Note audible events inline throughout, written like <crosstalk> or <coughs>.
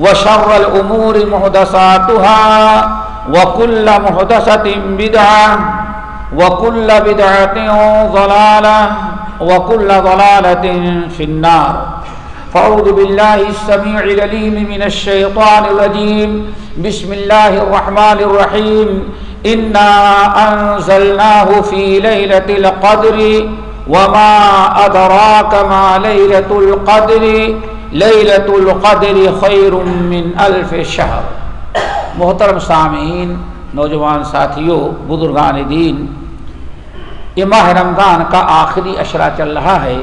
وشر الأمور محدثاتها وكل محدثة بدعة وكل بدعة ضلالة وكل ضلالة في النار. فأعوذ بالله السميع العليم من الشيطان الرجيم. بسم الله الرحمن الرحيم. إنا أنزلناه في ليلة القدر وما أدراك ما ليلة القدر ليلة القدر خير من ألف شهر محترم سامعین نوجوان ساتھیوں بزرگان دین یہ ماہ رمضان کا آخری اشرہ چل رہا ہے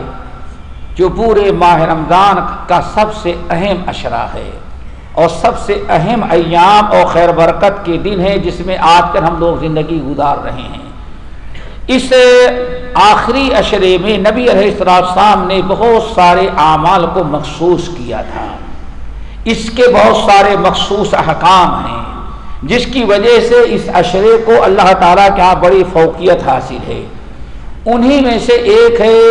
جو پورے ماہ رمضان کا سب سے اہم اشرہ ہے اور سب سے اہم ایام اور خیر برکت کے دن ہے جس میں آج کل ہم لوگ زندگی گزار رہے ہیں۔ اس آخری اشرے میں نبی علیہ السلام نے بہت سارے اعمال کو مخصوص کیا تھا۔ اس کے بہت سارے مخصوص احکام ہیں، جس کی وجہ سے اس اشرے کو اللہ تعالیٰ کے ہاں بڑی فوقیت حاصل ہے۔ انہی میں سے ایک ہے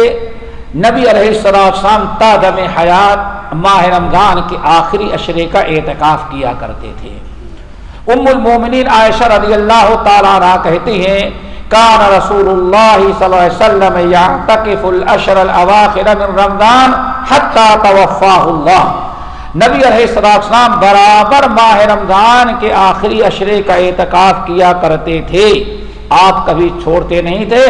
نبی علیہ السلام تادم حیات ماہ رمضان کے آخری اشرے کا اعتکاف کیا کرتے تھے۔ ام المومنین عائشہ رضی اللہ تعالیٰ کہتی ہیں کان رسول اللہ صلی اللہ علیہ وسلم یعتکف الاشر الاواخر من رمضان حتی توفاہ اللہ نبی علیہ السلام برابر ماہ رمضان کے آخری اشرے کا اعتکاف کیا کرتے تھے۔ آپ کبھی چھوڑتے نہیں تھے۔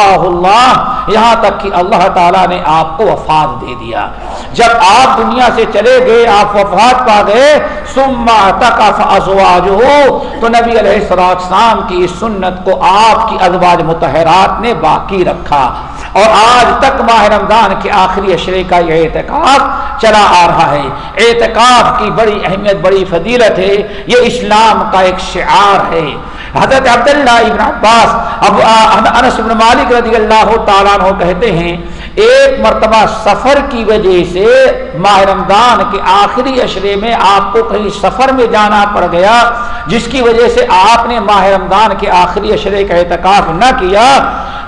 اللہ، یہاں تک کہ اللہ تعالیٰ نے آپ کو وفات دے دیا۔ جب آپ دنیا سے چلے گئے، آپ وفات پا گئے سما تک ازواج ہو تو نبی علیہ السلام کی اس سنت کو آپ کی ازواج متحرات نے باقی رکھا۔ اور آج تک ماہ رمضان کے آخری اشرے کا یہ اعتکاف چلا آ رہا ہے۔ اعتکاف کی بڑی اہمیت، بڑی فضیلت ہے۔ یہ اسلام کا ایک شعار ہے۔ حضرت عبداللہ ابن عباس اب انس بن مالک رضی اللہ تعالیٰ عنہ کہتے ہیں، ایک مرتبہ سفر کی وجہ سے ماہ رمضان کے آخری اشرے میں آپ کو کہیں سفر میں جانا پڑ گیا، جس کی وجہ سے آپ نے ماہ رمضان کے آخری اشرے کا اعتکاف نہ کیا۔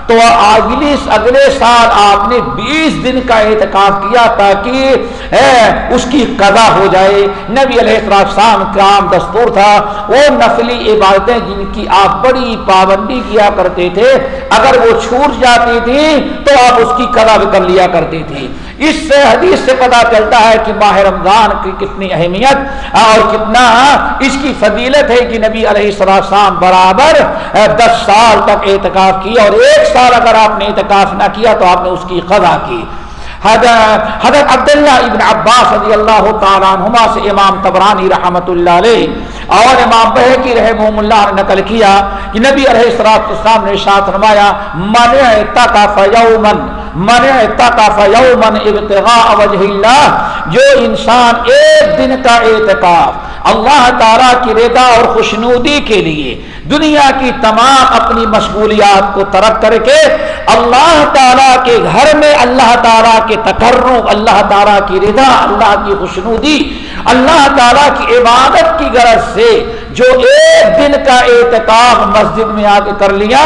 تو اگلی اگلے سال آپ نے بیس دن کا اعتکاف کیا تاکہ اس کی قضا ہو جائے۔ نبی علیہ السلام کا عام دستور تھا، وہ نفلی عبادتیں جن کی آپ بڑی پابندی کیا کرتے تھے، اگر وہ چھوٹ جاتی تھی تو آپ اس کی قضا بھی کر لیا کرتے تھے۔ اس سے حدیث سے پتا چلتا ہے کہ ماہ رمضان کی کتنی اہمیت اور کتنا اس کی فضیلت ہے کہ نبی علیہ السلام برابر دس سال تک اعتکاف کیا اور ایک سال اگر آپ نے اعتکاف نہ کیا تو آپ نے اس کی قضا کی۔ حضرت عبداللہ ابن عباس رضی اللہ تعالیٰ عنہما سے امام تبرانی رحمت اللہ علیہ اور امام بہکی رحمہ اللہ نے نقل کیا کہ نبی علیہ السلام نے شاعت فرمایا، من اعتکف یومن من اعتکف یومن ابتغاء وجہ اللہ، جو انسان ایک دن کا اعتکاف، اللہ تعالیٰ کی رضا اور خوشنودی کے لیے دنیا کی تمام اپنی مشغولیات کو ترک کر کے اللہ تعالیٰ کے گھر میں اللہ تعالیٰ کے تقرر اللہ تعالیٰ کی رضا، اللہ کی خوشنودی، اللہ تعالیٰ کی عبادت کی غرض سے جو ایک دن کا اعتکاف مسجد میں آ کے کر لیا،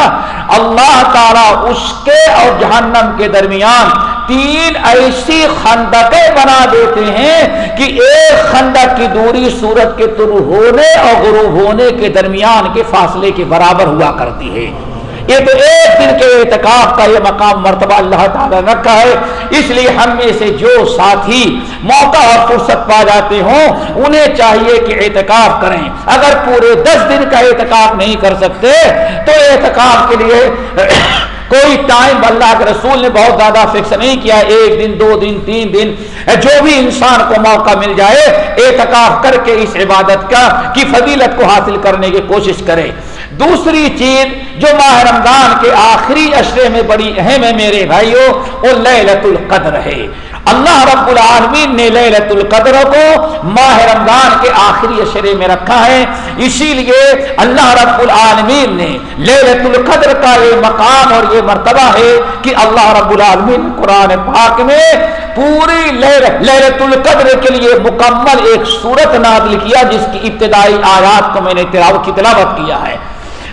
اللہ تعالیٰ اس کے اور جہنم کے درمیان تین ایسی خندقیں بنا دیتے ہیں کہ ایک خندق کی دوری سورج کے طلوع ہونے اور غروب ہونے کے درمیان کے فاصلے کے برابر ہوا کرتی ہے۔ یہ تو ایک دن کے اعتکاف کا یہ مقام مرتبہ اللہ تعالیٰ نے رکھا ہے۔ اس لیے ہم میں سے جو ساتھی موقع اور فرصت پا جاتے ہوں، انہیں چاہیے کہ اعتکاف کریں۔ اگر پورے دس دن کا اعتکاف نہیں کر سکتے، تو اعتکاف کے لیے <coughs> کوئی ٹائم اللہ کے رسول نے بہت زیادہ فکس نہیں کیا۔ ایک دن، دو دن، تین دن، جو بھی انسان کو موقع مل جائے، اعتکاف کر کے اس عبادت کا، کی فضیلت کو حاصل کرنے کی کوشش کرے۔ دوسری چیز جو ماہ رمضان کے آخری اشرے میں بڑی اہم ہے میرے بھائیوں وہ لیلت القدر ہے۔ اللہ رب العالمین نے لیلت القدر کو ماہ رمضان کے آخری اشرے میں رکھا ہے۔ اسی لیے اللہ رب العالمین نے لیلت القدر کا یہ مقام اور یہ مرتبہ ہے کہ اللہ رب العالمین قرآن پاک میں پوری لیلت القدر کے لیے مکمل ایک صورت نازل کیا، جس کی ابتدائی آیات کو میں نے تلاوت کی تلاوت کیا ہے۔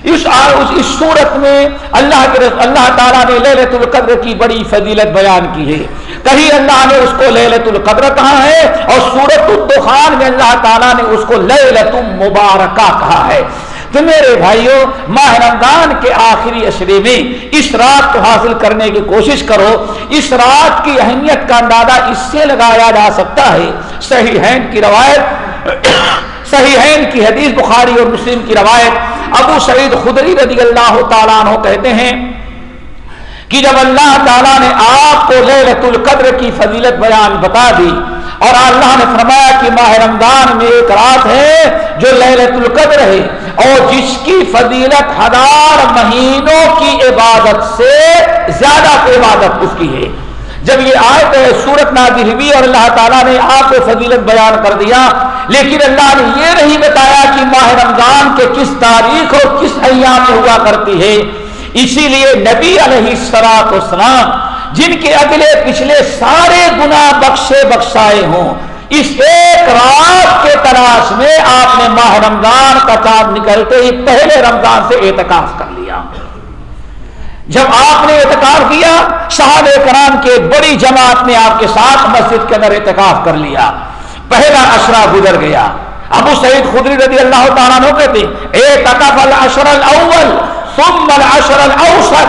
اس اس صورت میں اللہ کے اللہ تعالیٰ نے للت القدر کی بڑی فضیلت بیان کی ہے۔ کہیں اللہ نے اس کو للت القدر کہا ہے اور سورت الدخان میں اللہ تعالیٰ نے اس کو للت مبارکہ کہا ہے۔ تو میرے بھائیوں، ماہ رمضان کے آخری اشرے میں اس رات کو حاصل کرنے کی کوشش کرو۔ اس رات کی اہمیت کا اندازہ اس سے لگایا جا سکتا ہے۔ صحیح ہینڈ کی روایت صحیح کی حدیث بخاری اور مسلم کی روایت۔ ابو سعید خدری رضی اللہ تعالیٰ عنہ کہتے ہیں کہ جب اللہ تعالیٰ نے آپ کو لیلت القدر کی فضیلت بیان بتا دی اور اللہ نے فرمایا کہ ماہ رمضان میں ایک رات ہے جو لیلت القدر ہے اور جس کی فضیلت ہزار مہینوں کی عبادت سے زیادہ عبادت اس کی ہے۔ جب یہ آیت سورت نازل ہوئی اور اللہ تعالیٰ نے آپ کو فضیلت بیان کر دیا، لیکن اللہ نے یہ نہیں بتایا کہ ماہ رمضان کے کس تاریخ اور کس ایام میں ہوا کرتی ہے۔ اسی لیے نبی علیہ سرات اسلام جن کے اگلے پچھلے سارے گنا بخشے بخشائے ہوں، اس ایک رات کے تلاش میں آپ نے ماہ رمضان کا چاند نکلتے ہی پہلے رمضان سے اعتکاف کر لیا۔ جب آپ نے اعتکاف کیا صحاب کرام کے بڑی جماعت نے آپ کے ساتھ مسجد کے اندر اعتکاف کر لیا۔ پہلا اشرا گزر گیا۔ ابو سعید خدری رضی اللہ تعالیٰ نو کہتے اعتکاف الاشر الاول ثم الاشر الاوسط۔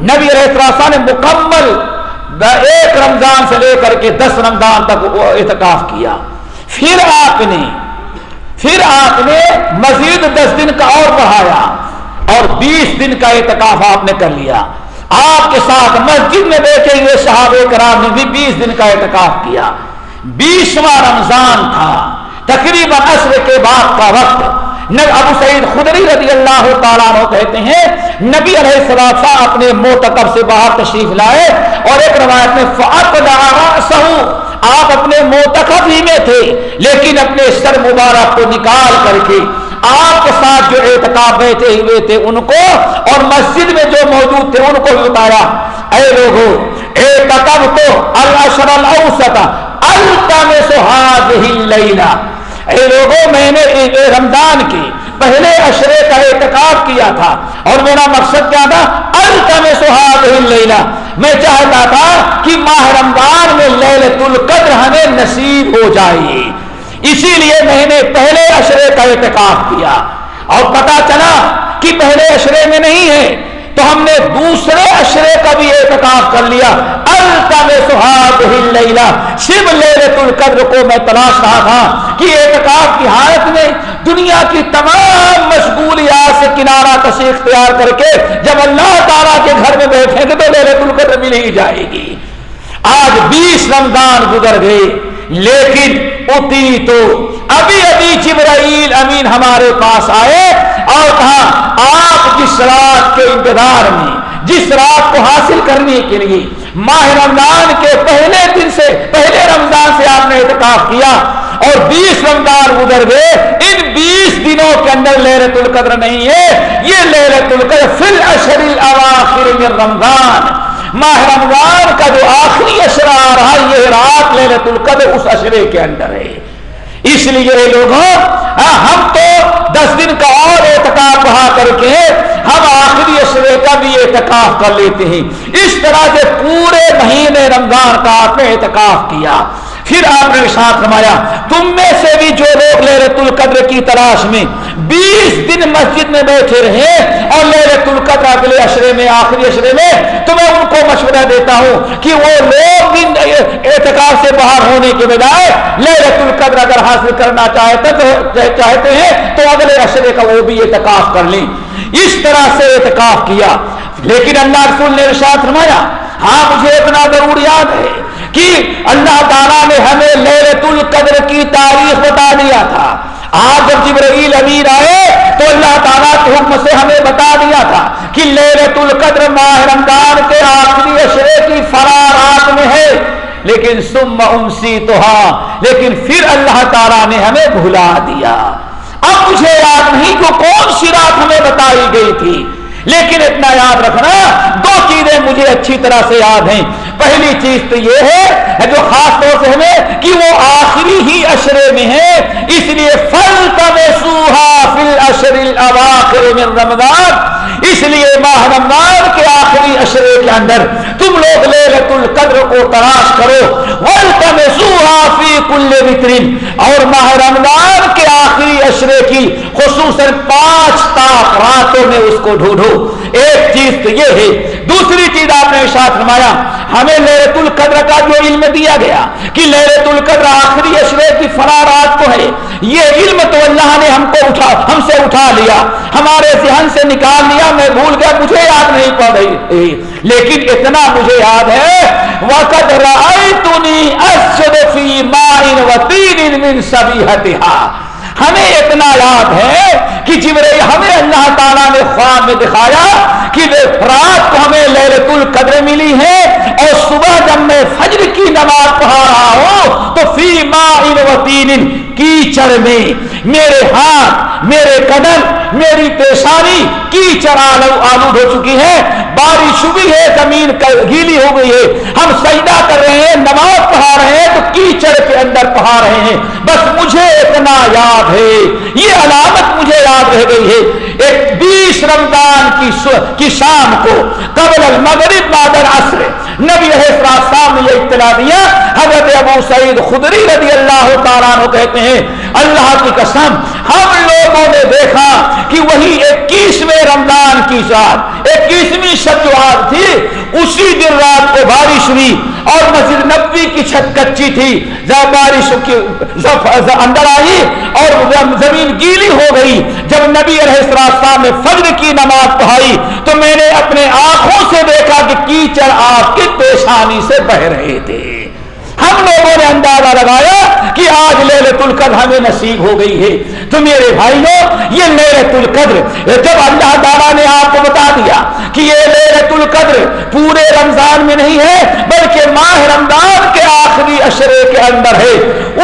نبی رہا نے مکمل ایک رمضان سے لے کر کے دس رمضان تک اعتکاف کیا۔ پھر آپ نے، پھر آپ نے مزید دس دن کا اور بڑھایا۔ اور بیس دن کا اعتکاف آپ نے کر لیا۔ آپ کے ساتھ مسجد میں بیٹھے ہوئے صحابہ کرام نے بھی بیس دن کا اعتکاف کیا۔ بیسواں رمضان تھا۔ تقریباً عصر کے بعد کا وقت۔ ابو سعید خدری رضی اللہ تعالیٰ عنہ کہتے ہیں، نبی علیہ السلام اپنے موتقب سے باہر تشریف لائے اور ایک روایت میں آپ اپنے موتقب ہی میں تھے، لیکن اپنے سر مبارک کو نکال کر کے آپ کے ساتھ جو اعتکاب بیٹھے ہوئے تھے ان کو اور مسجد میں جو موجود تھے ان کو بھی اتارا۔ اے لوگو اعتکاب تو الاشر الاوسط التم سہاد لیلا اے لوگو، میں نے رمضان کی پہلے اشرے کا اعتکاب کیا تھا اور میرا مقصد کیا تھا؟ التم سہاد لیلا میں چاہتا تھا کہ ماہ رمضان میں لیلت القدر ہمیں نصیب ہو جائے۔ اسی لیے میں نے پہلے اشرے کا اعتکاف کیا۔ اور پتا چلا کہ پہلے اشرے میں نہیں ہے، تو ہم نے دوسرے اشرے کا بھی اعتکاف کر لیا۔ سہاگ شیو لیلت القدر کو میں تلاش رہا تھا کہ اعتکاف کی حالت میں دنیا کی تمام مشغولیات سے کنارہ کشی اختیار کر کے جب اللہ تعالیٰ کے گھر میں بیٹھے گے تو لیلت القدر مل ہی جائے گی۔ آج بیس رمضان گزر گئے۔ لیکن اتی تو۔ ابھی ابھی جبرائیل امین ہمارے پاس آئے اور کہا، آپ جس رات کے انتظار میں، جس رات کو حاصل کرنے کے لیے ماہ رمضان کے پہلے دن سے، پہلے رمضان سے آپ نے اعتکاف کیا اور بیس رمضان گزر گئے، ان بیس دنوں کے اندر لہرت القدر نہیں ہے، یہ لہرت القدر فی الاشر الاواخر من رمضان۔ ماہ رمضان کا جو آخری اشرا آ رہا ہے، یہ رات لیلت القدر اس اشرے کے اندر ہے۔ اس لیے لوگوں ہم تو دس دن کا اور اعتکاف کہا کر کے ہم آخری اشرے کا بھی اعتکاف کر لیتے ہیں۔ اس طرح سے پورے مہینے رمضان کا آپ نے اعتکاف کیا۔ پھر آپ نے ساتھ رمایا تم میں سے بھی جو لوگ لہرت القدر کی تلاش میں بیس دن مسجد میں بیٹھے رہے اور لہرت القدر اگلے اشرے میں، آخری اشرے میں، تو میں ان کو مشورہ دیتا ہوں کہ وہ لوگ بھی اعتکاف سے باہر ہونے کے بجائے لہرت القدر اگر حاصل کرنا چاہتے چاہتے ہیں تو اگلے اشرے کا وہ بھی اعتکاف کر لیں۔ اس طرح سے اعتکاف کیا۔ لیکن اللہ رسول نے ارشاد فرمایا ہاں مجھے اتنا ضرور یاد ہے۔ کہ اللہ تعالیٰ نے ہمیں لیلت القدر کی تاریخ بتا دیا تھا۔ آج جب جبرائیل امیر آئے تو اللہ تعالیٰ کے حکم سے ہمیں بتا دیا تھا کہ لیلت القدر ماہ رمضان کے آخری اشرے کی فرارات میں ہے۔ لیکن سم امسی تو ہاں لیکن پھر اللہ تعالیٰ نے ہمیں بھلا دیا۔ اب مجھے یاد نہیں کہ کون سی رات ہمیں بتائی گئی تھی، لیکن اتنا یاد رکھنا، دو چیزیں مجھے اچھی طرح سے یاد ہیں۔ پہلی چیز تو یہ ہے جو خاص طور سے ہمیں کہ وہ آخری ہی اشرے میں ہے، اس لیے فل تب سوہا فل اشر من رمضان۔ اس لیے ماہ رمضان کے آخری اشرے کے اندر تم لوگ لیلت القدر کو تلاش کرو۔ ول تب فی کل وطرین اور ماہ رمضان کے آخری اشرے کی خصوصاً پانچ تاک راتوں میں اس کو ڈھونڈو۔ ایک چیز تو یہ ہے، دوسری چیز آپ نے ساتھ فرمایا ہمیں لہرت القدر کا جو علم دیا گیا کہ لہرت القدر آخری اشرے کی فرارات کو ہے، یہ علم تو اللہ نے ہم کو اٹھا، ہم سے اٹھا لیا، ہمارے ذہن سے نکال لیا، میں بھول گیا، مجھے یاد نہیں پڑ رہی۔ لیکن اتنا مجھے یاد ہے وقت تین ہمیں اتنا یاد ہے کہ جبرے ہمیں اللہ تعالیٰ نے خواب میں دکھایا کہ رات کو ہمیں لہرت القدر ملی ہے اور صبح جب میں فجر کی نماز پڑھا رہا ہوں، تو فی ما و تین کیچڑ میں میرے ہاتھ، میرے قدم، میری پیشانی کیچڑ آلود ہو چکی ہے۔ بارش ہوئی ہے، زمین گیلی ہو گئی ہے۔ ہم سجدہ کر رہے ہیں، نماز پڑھا رہے ہیں تو کیچڑ کے اندر پڑھا رہے ہیں۔ بس مجھے اتنا یاد ہے۔ یہ علامت مجھے یاد رہ گئی ہے۔ ایک بیس رمضان کی کی شام کو قبل المغرب بادر عصر نبی صاحب نے یہ اطلاع دیا۔ حضرت ابو سعید خدری رضی اللہ تعالیٰ کہتے ہیں، اللہ کی قسم، ہم لوگوں نے دیکھا کہ وہی اکیسویں رمضان کی رات اکیسویں شب تھی، اسی دن رات کو بارش ہوئی اور مسجد نبی کی چھت کچی تھی۔ جب بارش اندر آئی اور زمین گیلی ہو گئی۔ جب نبی علیہ السلام نے فجر کی نماز پڑھائی تو میں نے اپنے آنکھوں سے دیکھا کہ کیچڑ آپ کی پیشانی سے بہ رہے تھے۔ ہم لوگوں نے اندازہ لگایا کہ آج لہلت القدر ہمیں نصیب ہو گئی ہے۔ تو میرے بھائیوں یہ لہلت القدر جب اللہ تعالیٰ نے آپ کو بتا دیا کہ یہ لہلت القدر پورے رمضان میں نہیں ہے بلکہ ماہ رمضان کے آخری اشرے کے اندر ہے۔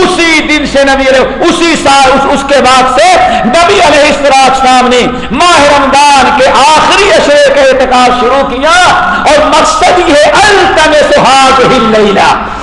اسی دن سے نبی اسی سال اس, اس کے بعد سے نبی علیہ السلام نے ماہ رمضان کے آخری اشرے کا اعتکاب شروع کیا اور مقصد یہ التم سہاگ ہل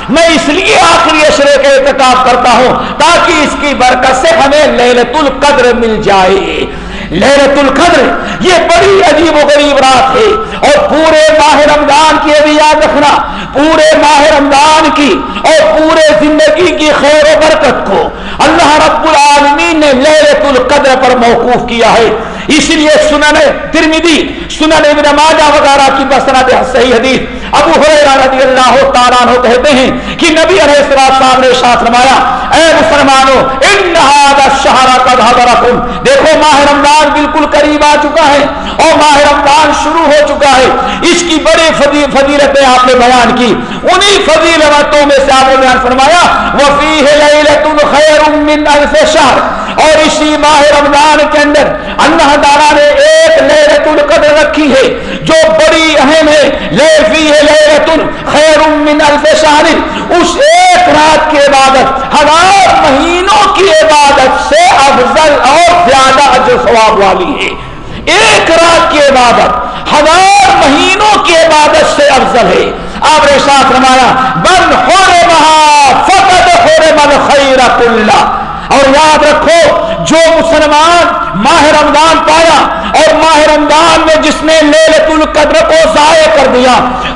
میں اس لیے آخری اشرے کا اعتکاب کرتا ہوں تاکہ اس کی برکت سے ہمیں لہلت القدر مل جائے۔ لہرت القدر یہ بڑی عجیب و غریب رات ہے۔ اور پورے ماہ رمضان کی ابھی یاد رکھنا، پورے ماہ رمضان کی اور پورے زندگی کی خیر و برکت کو۔ اللہ رب العالمین نے لہرت القدر پر موقوف کیا ہے۔ اس لیے سنن ترمیدی سنن ابن ماجہ وغیرہ کی بسنت صحیح حدیث ابو حریرہ رضی اللہ تعالیٰ عنہ کہتے ہیں کہ نبی علیہ السلام نے شاہ فرمایا، اے مسلمانوں، ان هذا الشهر قد حضركم دیکھو، ماہ رمضان بالکل قریب آ چکا ہے اور ماہ رمضان شروع ہو چکا ہے۔ اس کی بڑی فضیلتیں آپ نے بیان کی۔ انہی فضیلتوں میں سے آپ نے بیان فرمایا وفیہ لیلۃ خیر من الف شهر۔ اور اسی ماہ رمضان کے اندر اللہ تعالیٰ نے ایک لیلت القدر رکھی ہے، جو بڑی اہم ہے۔ لیفی ہے لیلت خیر من الف شہر اس ایک رات کی عبادت، ہزار مہینوں کی عبادت سے افضل اور زیادہ اجر ثواب والی ہے۔ ایک رات کی عبادت، ہزار مہینوں کی عبادت سے افضل ہے۔ آپ نے ساتھ رمایا بن ہو رہے فقط من خیر اللہ اور یاد رکھو، جو مسلمان ماہ رمضان پایا اور ماہ رمضان میں جس نے لیلت القدر کو ضائع کر دیا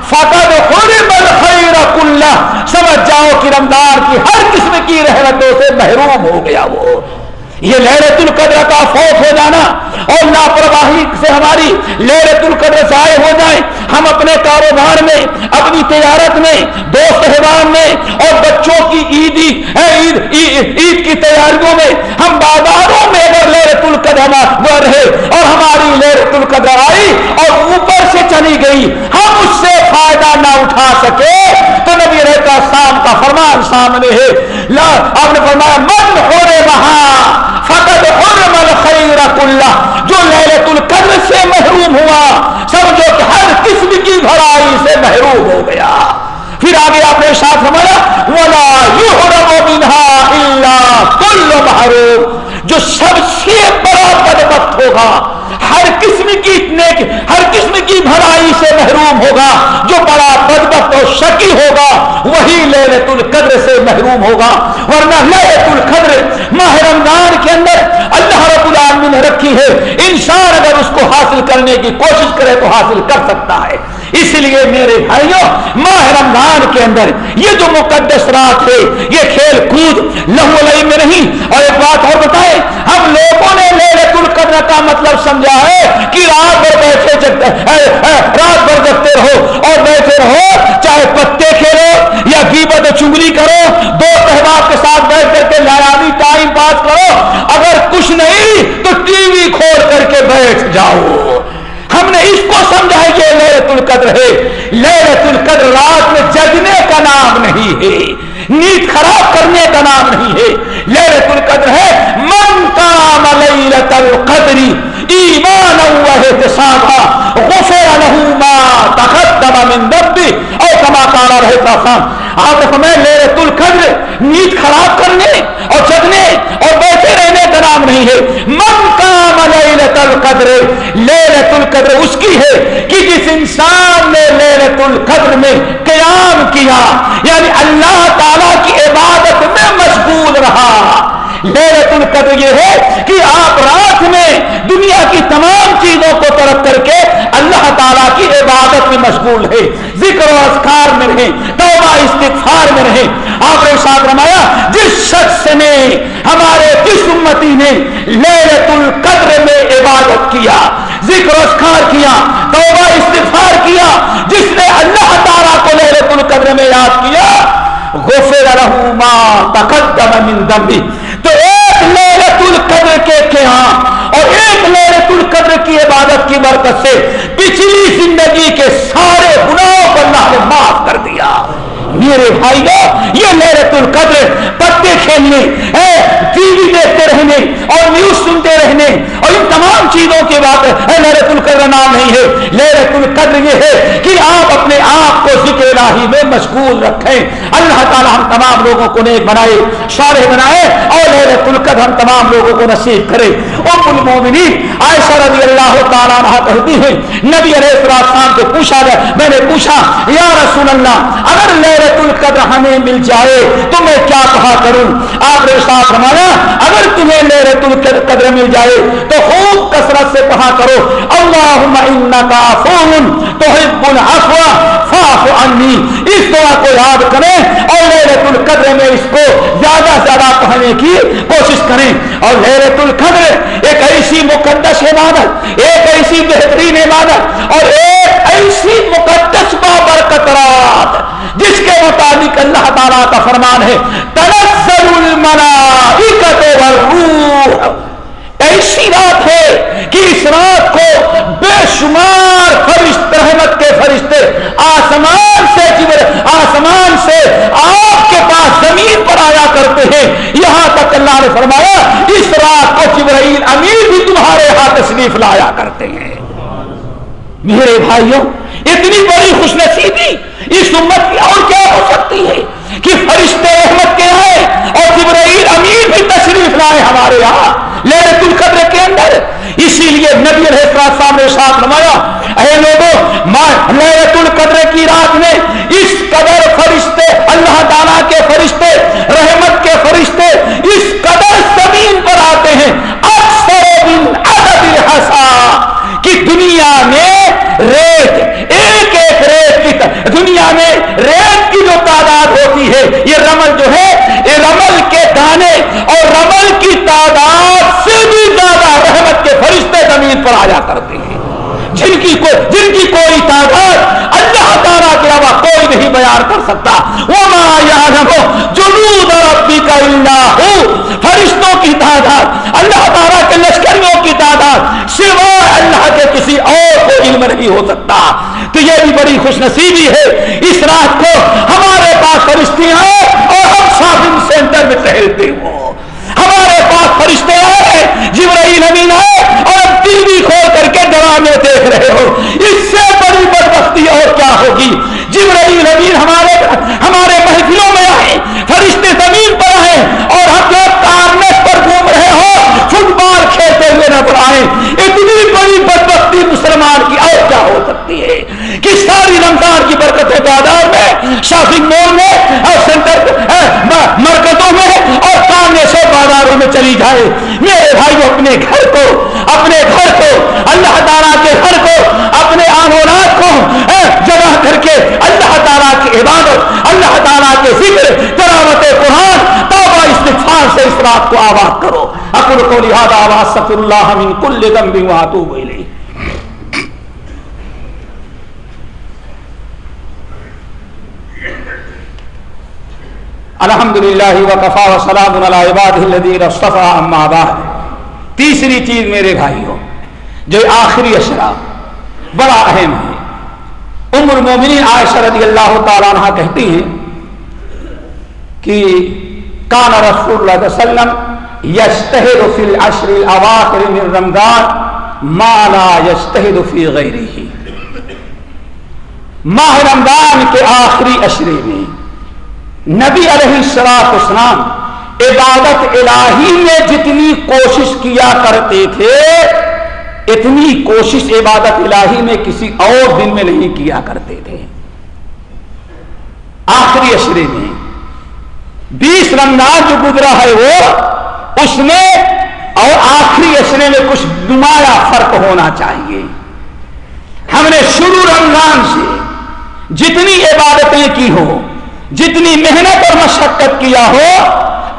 فقد حرم الخیر کلہ۔ سمجھ جاؤ کہ رمضان کی ہر قسم کی رحمتوں سے محروم ہو گیا وہ۔ یہ لہرت القدر کا فوت ہو جانا اور لاپرواہی سے ہماری لہرت القدر ضائع ہو جائے۔ ہم اپنے کاروبار میں، اپنی تجارت میں دوست احباب میں اور بچوں کی عید عید کی تیاریوں میں ہم بازاروں میں اگر لہرت القدر رہے اور ہماری لہرت القدر آئی اور اوپر سے چلی گئی، ہم اس سے فائدہ نہ اٹھا سکے۔ تو نبی رہتا شام کا فرمان سامنے ہے۔ آپ نے فرمایا، من ہو رہے وہاں فقط حرم الخیر کلہ۔ جو لیلت القدر سے محروم ہوا، سمجھو کہ ہر قسم کی بھرائی سے محروم ہو گیا۔ پھر آگے آپ نے ساتھ ہمارا ولا یحرم منها الا کل محروم، جو سب سے بڑا بدبخت ہوگا، ہر قسم کی نیک، ہر قسم کی بھلائی سے محروم ہوگا، جو بڑا بدبخت اور شکی ہوگا، وہی لیلت القدر سے محروم ہوگا۔ ورنہ لیلت القدر ماہ رمضان کے اندر اللہ رب العالمین نے رکھی ہے۔ انسان اگر اس کو حاصل کرنے کی کوشش کرے تو حاصل کر سکتا ہے۔ اس لیے میرے بھائیوں ماہ رمضان کے اندر یہ جو مقدس رات ہے، یہ کھیل کود لہو لئی میں نہیں، اور ایک بات اور بتائیں، ہم لوگ نے لیلت القدر کا مطلب سمجھا ہے کہ رات بھر بیٹھے جگتے رات بھر جگتے رہو اور بیٹھے رہو چاہے پتے کھیلو یا گیبت چنگلی کرو دو احباب کے ساتھ بیٹھ کر کے لایانی ٹائم پاس کرو اگر کچھ نہیں تو ٹی وی کھول کر کے بیٹھ جاؤ ہم نے اس کو سمجھا یہ لیرت القدر ہے۔ لیرت القدر رات میں جگنے کا نام نہیں ہے۔ نیت خراب کرنے کا نام نہیں ہے۔ لیرت القدر ہے۔ من کام لیلت القدری ایمان و احتسابا، غفر له ما تقدم من ذنبه۔ او کما قال رہتا خان، آپ ہمیں لیلت القدر نیت خراب کرنے اور جگنے اور بیٹھے رہنے کا نام نہیں ہے۔ من القدر لیلت القدر اس کی ہے کہ جس انسان نے لیلت القدر میں قیام کیا یعنی اللہ تعالی کی عبادت میں مشغول رہا۔ لیلت القدر یہ ہے کہ آپ رات میں دنیا کی تمام چیزوں کو ترک کر کے اللہ تعالیٰ کی عبادت میں مشغول ہے ذکر و اذکار میں رہیں توبہ استغفار میں رہیں آپ نے ساتھ رمایا جس شخص نے ہمارے جس امتی نے لیلت القدر میں عبادت کیا، ذکر و اذکار کیا، توبہ استغفار کیا، جس نے اللہ تعالیٰ کو لیلت القدر میں یاد کیا، غفر له ما تقدم من ذنبه تو ایک لیلت القدر کے قیام اور ایک لیلت القدر کی عبادت کی برکت سے پچھلی زندگی کے سارے گناہوں کو اللہ نے معاف کر دیا۔ میرے بھائی یہ لیرت القدر پتے کھیلنے ٹی وی دیکھتے رہنے اور نیوز سنتے رہنے اور ان تمام چیزوں کی بات لیرت القدر نام نہیں ہے لیرت القدر یہ ہے کہ آپ اپنے آپ کو ذکر الہی میں مشغول رکھیں۔ اللہ تعالی ہم تمام لوگوں کو نیک بنائے شارح بنائے اور لیرت القدر ہم تمام لوگوں کو نصیب کرے۔ ام المومنین عائشہ رضی اللہ تعالیٰ عنہ کہتی ہیں، نبی علیہ السلام سے پوچھا گیا، میں نے پوچھا، یا رسول اللہ، اگر لے لیلت القدر ہمیں مل جائے تو میں کیا کہا کروں؟ آپ نے ساتھ ہمارا اگر تمہیں لیلت القدر مل جائے تو خوب کثرت سے کہا کرو۔ اللہم انکا عفون تحب العفو فاف عنی۔ اس دعا کو یاد کریں اور لیلت القدر میں اس کو زیادہ زیادہ کہنے کی کوشش کریں۔ اور لیلت القدر ایک ایسی مقدس عبادت، ایک ایسی بہترین عبادت اور ایک ایسی مقدس بابرکت رات، جس کے مطابق اللہ تعالیٰ کا فرمان ہے، تنزل الملائکت والروح۔ ایسی رات ہے کہ اس رات کو بے شمار فرشت رحمت کے فرشتے آسمان سے آسمان سے آپ کے پاس زمین پر آیا کرتے ہیں۔ یہاں تک اللہ نے فرمایا، اس رات کو جبرائیل امیر بھی تمہارے ہاں تشریف لایا کرتے ہیں۔ میرے بھائیوں، اتنی بڑی خوش نصیبی اس امت کی اور کیا ہو سکتی ہے کہ فرشتے رحمت کے آئے جبرائیل امیر بھی تشریف لائے ہمارے یہاں لہرت القدر کے اندر، اسی لیے نبی علیہ السلام نے ساتھ نمایا اے لوگوں لیلت القدر کی رات میں اس قدر فرشتے اللہ تعالیٰ کے فرشتے رحمت کے فرشتے اس قدر زمین پر آتے ہیں کی کوئی جن کی کوئی تعداد اللہ تعالیٰ کے علاوہ کوئی نہیں بیان کر سکتا وہ ماں جنود ربی کا اللہ فرشتوں کی تعداد اللہ تعالیٰ کے لشکریوں کی تعداد سوائے اللہ کے کسی اور کو علم نہیں ہو سکتا۔ تو یہ بھی بڑی خوش نصیبی ہے۔ اس رات کو ہمارے پاس فرشتے ہیں اور ہم شاپنگ سینٹر میں ٹہلتے ہو ہمارے پاس فرشتے آئے جبرائیل امین ہے اور ٹی وی کھول کر کے ڈرامے دیکھ رہے ہو اس سے بڑی بدبختی اور کیا ہوگی جبرائیل امین ہمارے ہمارے محفلوں میں آئے فرشتے زمین پر آئے اور ہم لوگ کارنس پر گھوم رہے ہو فٹ بال کھیلتے ہوئے نظر آئے اتنی بڑی بدبختی مسلمان کی اور کیا ہو سکتی ہے کہ ساری رمضان کی برکت تعداد میں شاپنگ مال میں اور سینٹر مرکزوں میں اور کامنے سے بازاروں میں چلی جائے میرے بھائی اپنے گھر کو اپنے گھر کو اللہ تعالیٰ کے گھر کو اپنے آنورات کو جمع کر کے اللہ تعالیٰ کی عبادت اللہ تعالیٰ کے ذکر تلاوت قرآن توبہ استغفار رات کو آباد کرو۔ اکر کو لہٰذا آواز سفر اللہ من کل دم بھی وہاں تو الحمد للہ وقفا وسلام اما بعد۔ تیسری چیز میرے بھائی ہو جو آخری اشرا بڑا اہم ہے۔ ام المومنین عائشہ رضی اللہ تعالیٰ عنہ کہتی ہیں کہ کان رسول اللہ علیہ وسلم یشتہد فی العشر الاواخر من رمضان ما لا یشتہد فی غیرہ ماہ رمضان کے آخری اشرے میں نبی علیہ السلاط اسلام عبادت الہی میں جتنی کوشش کیا کرتے تھے، اتنی کوشش عبادت الہی میں کسی اور دن میں نہیں کیا کرتے تھے۔ آخری اشرے میں بیس رمضان جو گزرا ہے وہ، اس میں اور آخری اشرے میں کچھ نمایاں فرق ہونا چاہیے۔ ہم نے شروع رمضان سے جتنی عبادتیں کی ہو جتنی محنت اور مشقت کیا ہو،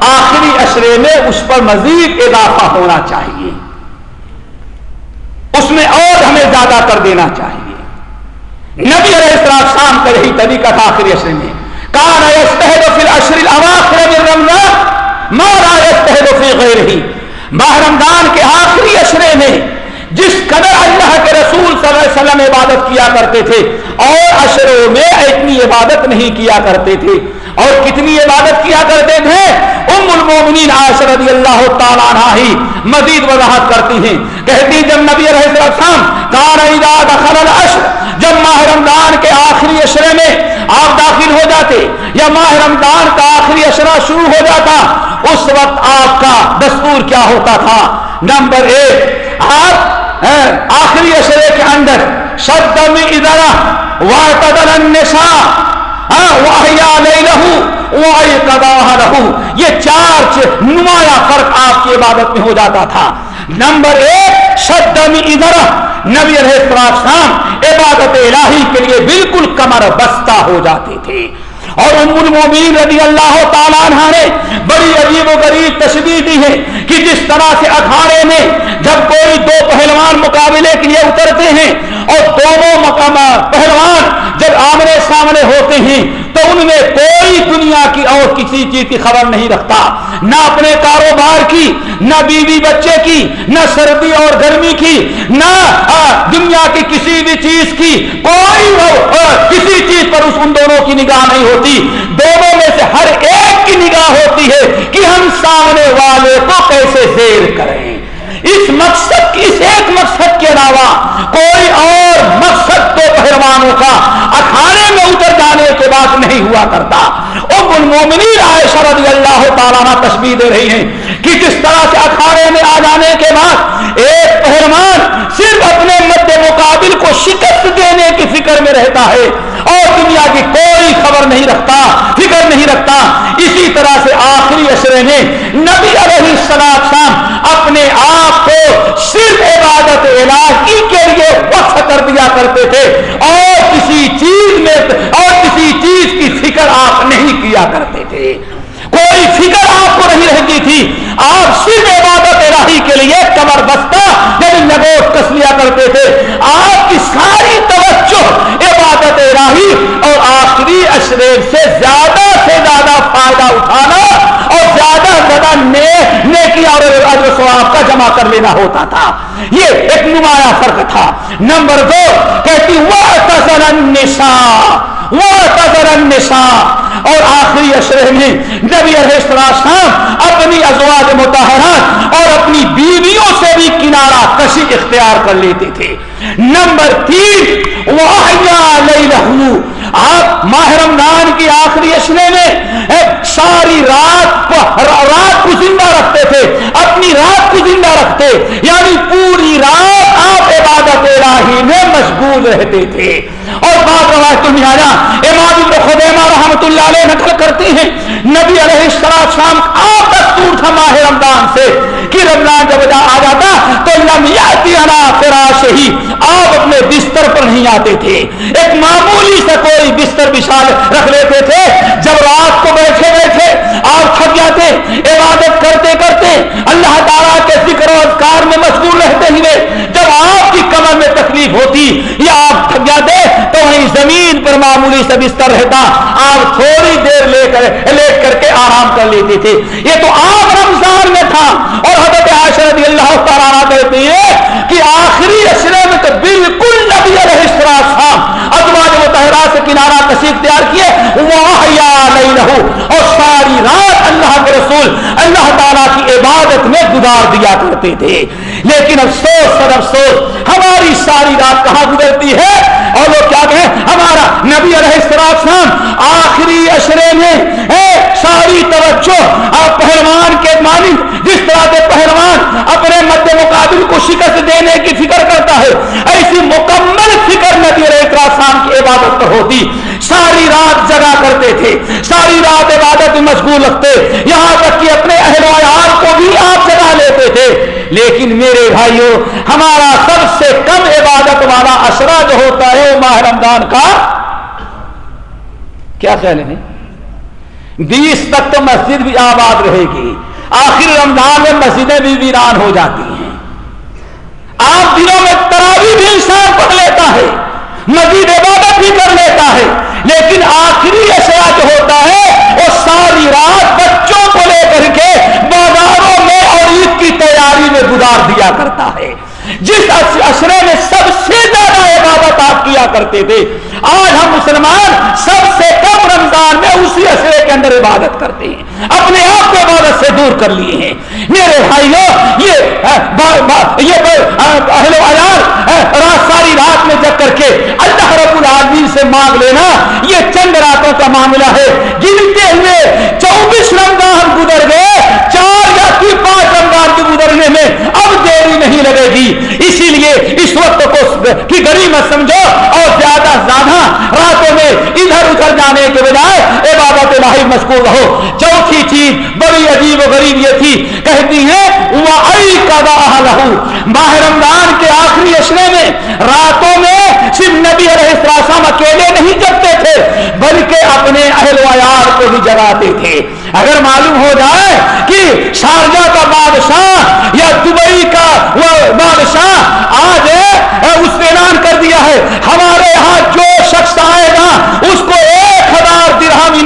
آخری اشرے میں اس پر مزید اضافہ ہونا چاہیے۔ اس میں اور ہمیں زیادہ کر دینا چاہیے۔ نبی علیہ السلام شام کا یہی طریقہ تھا آخری اشرے میں۔ کان فی الاشر الاواخر من رمضان، ما لا یستہد فی غیرہ ماہ رمضان کے آخری اشرے میں جس قدر اللہ کے رسول صلی اللہ علیہ وسلم عبادت کیا کرتے تھے، اور اشروں میں اتنی عبادت نہیں کیا کرتے تھے، اور کتنی عبادت کیا کرتے تھے؟ ام المومنین عائشہ رضی اللہ تعالیٰ عنہ ہی مزید وضاحت کرتی ہیں۔ کہتی جب نبی علیہ السلام کان اذا دخل العشر جب ماہ رمضان کے آخری اشرے میں آپ داخل ہو جاتے یا ماہ رمضان کا آخری اشرہ شروع ہو جاتا، اس وقت آپ کا دستور کیا ہوتا تھا؟ نمبر ایک، آپ آخری اشرے کے اندر شد میں ادارہ واحد النساء یہ چار نمایاں فرق آپ کی عبادت میں ہو جاتا تھا۔ نمبر ایک شدمی ادھر نبی علیہ السلام عبادت الہی کے لیے بالکل کمر بستہ ہو جاتے تھے۔ اور ام المومین رضی اللہ تعالیٰ عنہ نے بڑی عجیب و غریب تشبیح دی ہے کہ جس طرح سے اکھاڑے میں جب کوئی دو پہلوان مقابلے کے لیے اترتے ہیں اور دونوں پہلوان جب آمنے سامنے ہوتے ہیں تو ان میں کوئی دنیا کی اور کسی چیز کی خبر نہیں رکھتا۔ نہ اپنے کاروبار کی، نہ بیوی بچے کی، نہ سردی اور گرمی کی، نہ دنیا کی کسی بھی چیز کی کوئی کسی چیز پر اس ان دونوں کی نگاہ نہیں ہوتی۔ دونوں میں سے ہر ایک کی نگاہ ہوتی ہے کہ ہم سامنے والے کو کیسے زیر کریں۔ اس مقصد اس ایک مقصد کے علاوہ کوئی اور مقصد تو پہلوانوں کا اکھاڑے میں اتر جانے کے بعد نہیں ہوا کرتا۔ ام المومنین عائشہ رضی اللہ تعالیٰ تشبیح دے رہی ہیں کہ جس طرح سے اکھاڑے میں آ جانے کے بعد ایک پہلوان صرف اپنے مد مقابل کو شکست دینے کی فکر میں رہتا ہے اور دنیا کی کوئی خبر نہیں رکھتا، فکر نہیں رکھتا۔ اسی طرح سے آخری اشرے میں نبی علیہ السلام شام اپنے آپ کو صرف عبادت الہی کے لیے وقف کر دیا کرتے تھے۔ اور کسی چیز میں، اور کسی چیز کی فکر آپ نہیں کیا کرتے تھے۔ کوئی فکر آپ کو نہیں رہتی تھی۔ آپ صرف عبادت الہی کے لیے کمر بستہ یعنی لگوٹ کس لیا کرتے تھے۔ آپ کی ساری توجہ عبادت الہی اور آخری اشرے سے زیادہ سے زیادہ فائدہ اٹھانا اور زیادہ زیادہ نیکی اور اجر جمع کر لینا ہوتا تھا۔ یہ ایک نمایاں فرق تھا۔ نمبر دو، کہتی وہ تذر النساء وہ تذر النساء۔ اور آخری اشرے میں نبی علیہ السلام اپنی ازواج متحرات اور اپنی بیویوں سے بھی کنارہ کشی اختیار کر لیتے تھے نمبر تین وہ آپ ماہ رمضان کی آخری اشرے میں ساری رات رات کو زندہ رکھتے تھے، اپنی رات کو زندہ رکھتے یعنی پوری رات آپ عبادت الہی میں مشغول رہتے تھے۔ اور بات روایت میں امام ابن خدیمہ رحمت اللہ علیہ نقل کرتے ہیں، نبی علیہ السلام شام آپ دستور تھا ماہ رمضان سے کہ رمضان جب آ جاتا تو لم یاتی علی فراش ہی آپ اپنے بستر پر نہیں آتے تھے۔ ایک معمولی سے کوئی بستر بشال رکھ لیتے تھے۔ جب رات کو بیٹھے بیٹھے آپ تھک جاتے عبادت کرتے کرتے اللہ تعالیٰ کے ذکر و اذکار میں مشغول رہتے ہوئے جب آپ کی کمر میں تکلیف ہوتی یا آپ تھک جاتے تو وہیں زمین پر معمولی سے بستر رہتا آپ تھوڑی دیر لے کر لیٹ کر کے آرام کر لیتے تھے یہ تو آپ رمضان میں تھا۔ اور حضرت عائشہ رضی اللہ تعالیٰ کہتی ہے کہ آخری اشرے میں تو بالکل نبی علیہ السلام ازواج متحرہ سے کنارہ کسی اختیار کیے۔ وہ نہیں رہو اور ساری رات اللہ کے رسول اللہ تعالیٰ کی عبادت میں گزار دیا کرتے تھے۔ لیکن افسوس سر افسوس، ہماری ساری رات کہاں گزرتی ہے؟ اور وہ کیا کہیں؟ نبی علیہ السلام آخری اشرے میں ساری توجہ پہلوان کے مانی جس طرح کے پہلوان اپنے مد مقابل کو شکست دینے کی فکر کرتا ہے، ایسی مکمل فکر نبی علیہ السلام کی عبادت پر ہوتی۔ ساری رات جگہ کرتے تھے، ساری رات عبادت میں مشغول رکھتے۔ یہاں تک کہ اپنے اہل ویار کو بھی آپ جگہ لیتے تھے۔ لیکن میرے بھائیوں ہمارا سب سے کم عبادت والا اشرا جو ہوتا ہے، وہ ماہ رمضان کا کیا خیال ہے؟ بیس تک تو مسجد بھی آباد رہے گی۔ آخر رمضان میں مسجدیں بھی ویران ہو جاتی ہیں۔ آپ دنوں میں تراوی بھی انسان پڑھ لیتا ہے۔ مزید عبادت بھی کر لیتا ہے۔ لیکن آخری اشرا جو ہوتا ہے، وہ ساری رات بچوں کو لے کر کے بازاروں میں اور عید کی تیاری میں گزار دیا کرتا ہے۔ جس اشرے میں سب سے زیادہ عبادت آپ کیا کرتے تھے، آج ہم مسلمان سب سے کم رمضان میں اسی اشرے کے اندر عبادت کرتے ہیں۔ اپنے آپ کو عبادت سے دور کر لیے ہیں۔ میرے بھائیوں، یہ ہاں، ہاں، اہل ہاں، رات ساری رات میں جگ کر کے اللہ رب العالمین سے مانگ لینا، یہ چند راتوں کا معاملہ ہے۔ گنتے ہوئے چوبیس رمضان گزر گئے چار یا پانچ رمضان کے گزرنے میں اب دیری نہیں لگے گی۔ اسی لیے اس وقت کو کی غریبت سمجھو اور زیادہ زیادہ راتوں میں ادھر ادھر جانے کے بجائے عبادت الہی مشغول رہو۔ چوتھی چیز بڑی عجیب و غریب یہ تھی، کہتی ہے ماہ رمضان کے آخری اشرے میں راتوں میں صرف نبی علیہ السلام اکیلے نہیں جگتے تھے، بلکہ اپنے اہل ویار کو بھی جگاتے تھے۔ اگر معلوم ہو جائے کہ شارجہ کا بادشاہ یا دبئی کا وہ بادشاہ آج اس نے اعلان کر دیا ہے، ہمارے یہاں جو شخص آئے گا، اس کو ایک ہزار درہم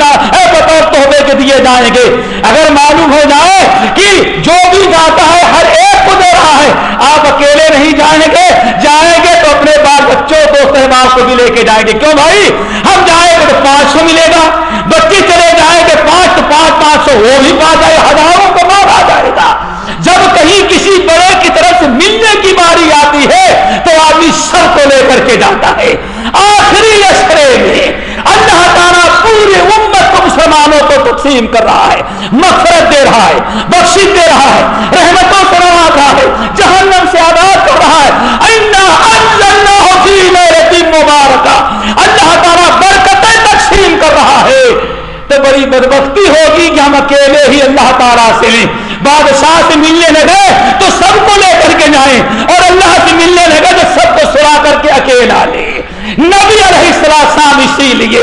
بطور تحفے کے دیے جائیں گے۔ اگر معلوم ہو جائے کہ جو بھی جاتا ہے، ہر ایک کو دے رہا ہے، آپ اکیلے نہیں جائیں گے جائیں گے تو اپنے بال بچوں کو سہباب کو بھی لے کے جائیں گے۔ کیوں بھائی؟ ہم جائیں گے تو پانچ سو ملے گا بچے چلے جائیں گے، پانچ تو پانچ پانچ سو وہ بھی پا جائے، ہزاروں کو مار آ جائے گا جب کہیں کسی بڑے کی طرف سے ملنے کی باری آتی ہے تو آدمی سر کو لے کر کے جاتا ہے۔ آخری اشرے میں اللہ تعالیٰ پورے امت کو مسلمانوں کو تقسیم کر رہا ہے مفرت دے رہا ہے، بخشش دے رہا ہے، رحمتوں سے نواز رہا ہے، جہنم سے آباد کر رہا ہے۔ مبارکہ اللہ تعالیٰ برکتیں تقسیم کر رہا ہے۔ تو بڑی بدبختی ہوگی کہ ہم اکیلے ہی اللہ تعالیٰ سے لیں بادشاہ سے ملنے لگے تو سب کے ڈالے۔ نبی علیہ السلام اسی لیے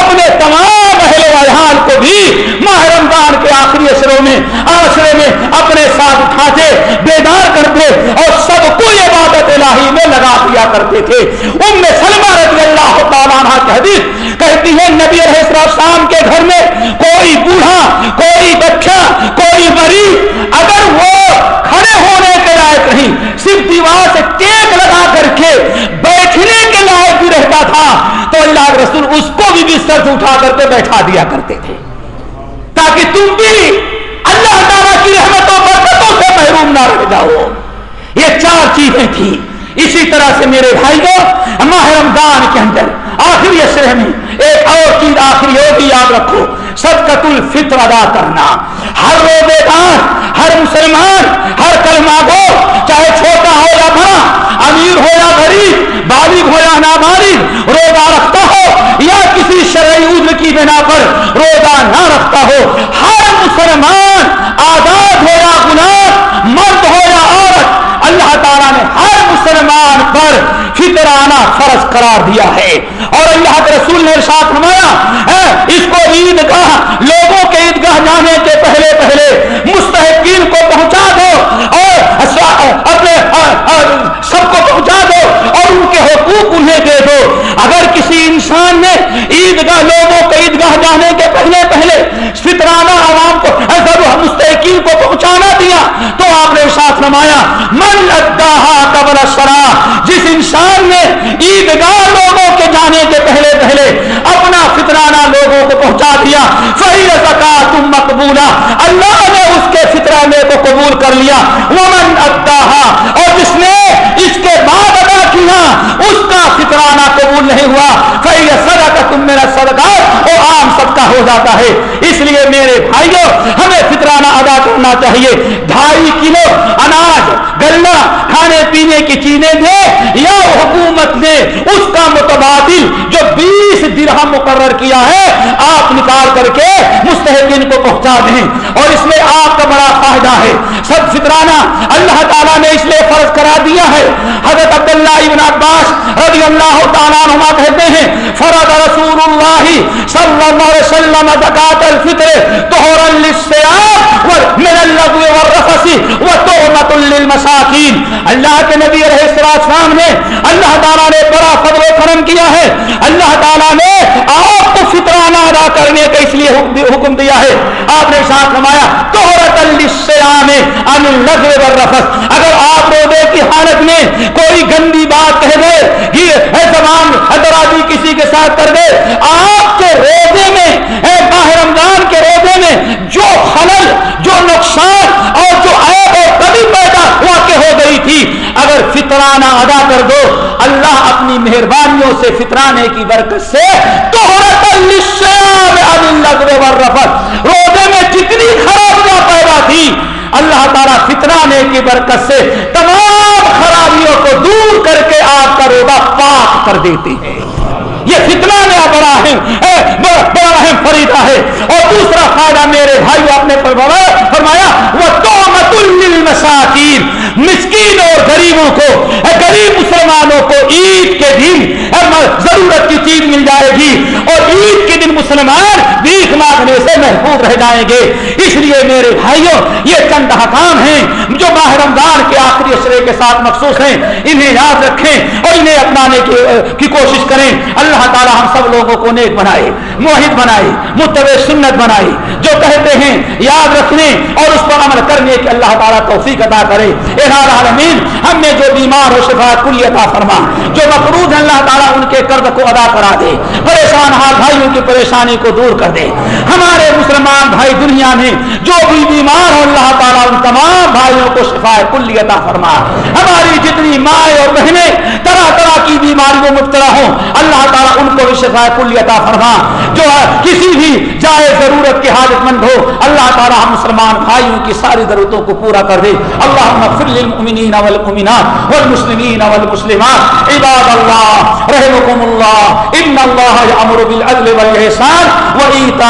اپنے تمام اہل ویحان کو بھی ماہ رمضان کے آخری اثروں میں آشرے میں اپنے ساتھ اٹھاتے بیدار کرتے اور سب کو یہ عبادت الہی میں لگا دیا کرتے تھے۔ ام سلمہ رضی اللہ تعالیٰ عنہ کی حدیث کہتی ہے، نبی علیہ السلام کے گھر میں کوئی بوڑھا، کوئی بچہ، کوئی مریض لگا بیٹھنے کے لائق بھی رہتا تھا، تو اللہ رسول اس کو بھی بستر سے اٹھا کر کے بیٹھا دیا کرتے تھے۔ تاکہ تم بھی اللہ تعالیٰ کی رحمتوں، برکتوں سے محروم نہ رہ جاؤ۔ یہ چار چیزیں تھیں۔ اسی طرح سے میرے بھائی ماہ رمضان کے اندر، آخری اشرے میں ایک اور چیز آخری ہوگی، یاد رکھو صدقت الفطر ادا کرنا۔ ہر روزے دار، ہر مسلمان، ہر کلمہ گو، چاہے چھوٹا ہو یا بڑا امیر ہو یا غریب بالغ ہو یا نابالغ روزہ رکھتا ہو یا کسی شرعی عذر کی بنا پر روزہ نہ رکھتا ہو، ہر مسلمان آزاد ہو یا گناہ مرد ہو یا عورت، اللہ تعالیٰ نے ہر مسلمان پر فطرانہ فرض قرار دیا ہے۔ اور اللہ کے رسول نے ارشاد فرمایا اس کو عید گاہ لوگوں کے عید گاہ جانے کے پہلے پہلے مستحقین کو پہنچا دو اور اپنے سب کو پہنچا دو اور ان کے حقوق انہیں دے دو اگر کسی انسان نے عید گاہ لوگوں کے عید گاہ جانے کے پہلے پہلے فطرانہ عوام کو مستحقین کو پہنچانا دیا تو آپ نے ساتھ نمایا من قبل سرا جس انسان نے عید گاہ لوگوں کے جانے کے پہلے پہلے اپنا فطرانہ لوگوں کو پہنچا دیا صحیح زکات تم مقبولا۔ اللہ نے اس کے فطرانے کو قبول کر لیا۔ ومن اداہا۔ اور جس نے اس کے بعد ادا کیا، اس کا فطرانہ قبول نہیں ہوا۔ تم میرا صدقہ وہ عام صدقہ ہو جاتا ہے۔ اس لیے میرے بھائیوں، ہمیں فطرانہ ادا کرنا چاہیے۔ ڈھائی کلو اناج، گلنا، کھانے پینے کی چیزیں دے یا حکومت نے اس کا متبادل جو بی بیس درہم مقرر کیا ہے، آپ نکال کر کے مستحقین کو پہنچا دیں۔ اور اس میں آپ کا بڑا فائدہ ہے۔ سب فطرانہ، اللہ تعالیٰ نے اس لیے فرض کرا دیا ہے۔ حضرت عبداللہ ابن عباس رضی اللہ تعالیٰ نما کہتے ہیں فرد رسول اللہ صلی اللہ علیہ وسلم زکاة الفطر طہرا للسیاب من اللغو والرفس وتعمت للمساکین۔ اللہ کے نبی علیہ السلام نے، اللہ تعالیٰ نے بڑا فضل و کرم کیا ہے۔ اللہ تعالیٰ تعالیٰ نے آپ کو فطرانہ ادا کرنے کا اس لیے حکم دیا ہے۔ آپ نے ساتھ نمایا توہرت اگر آپ روزے کی حالت میں کوئی گندی بات کہہ دے یہ زبان حضرادی کسی کے ساتھ کر دے، آپ کے روزے میں ماہ رمضان کے روزے میں جو خلل، جو نقصان اور جو عیب اور کبھی پیدا ہوا کہ ہو گئی تھی، اگر فطرانہ ادا کر دو اللہ اپنی مہربانیوں سے فطرانے کی برکت سے روزے میں جتنی خرابیاں پیدا تھی اللہ تعالیٰ فطرانے کی برکت سے تمام خرابیوں کو دور کر کے آپ کا روزہ پاک کر دیتے ہیں۔ یہ فتنہ نیا بڑا اہم بڑا اہم فریدہ ہے۔ اور دوسرا فائدہ میرے بھائی آپ نے فرمایا وہ تو مساکین، مسکین اور غریبوں کو غریب مسلمانوں کو عید کے دن ضرورت کی چیز مل جائے گی اور عید کے دن مسلمان بھی بھیک مانگنے سے محفوظ رہ جائیں گے۔ اس لیے میرے بھائیوں، یہ چند حکام ہیں جو ماہ رمضان کے آخری اشرے کے ساتھ مخصوص ہیں۔ انہیں یاد رکھیں اور انہیں اپنانے کی کوشش کریں۔ اللہ تعالی ہم سب لوگوں کو نیک بنائے، موحد بنائے، متبع سنت بنائے۔ جو کہتے ہیں، یاد رکھنے اور اس پر عمل کرنے کی اللہ تعالیٰ توفیق عطا کرے۔ العالمین، ہم نے جو بیمار ہو شفا کلی عطا فرما، جو مقروض ہیں، اللہ تعالیٰ ان کے قرض کو ادا کرا دے۔ پریشان حال بھائیوں کی پریشانی کو دور کر دے۔ ہمارے مسلمان بھائی دنیا میں جو بھی بیمار ہو، اللہ تعالیٰ ان تمام بھائیوں کو شفا کلی عطا فرما۔ ہماری جتنی مائیں اور بہنیں طرح طرح کی بیماریوں مبتلا ہوں، اللہ تعالیٰ ان کو بھی شفا کلی عطا فرما۔ جو ہے کسی بھی جائے ضرورت کے حاجت مند ہو، اللہ تعالیٰ ہم مسلمان بھائیوں کی ساری ضرورتوں کو پورا کر دے۔ اللہ للمؤمنین والمؤمنات والمسلمین والمسلمات۔ عباد اللہ رحمكم اللہ، ان اللہ یامر بالعدل والاحسان وایتاء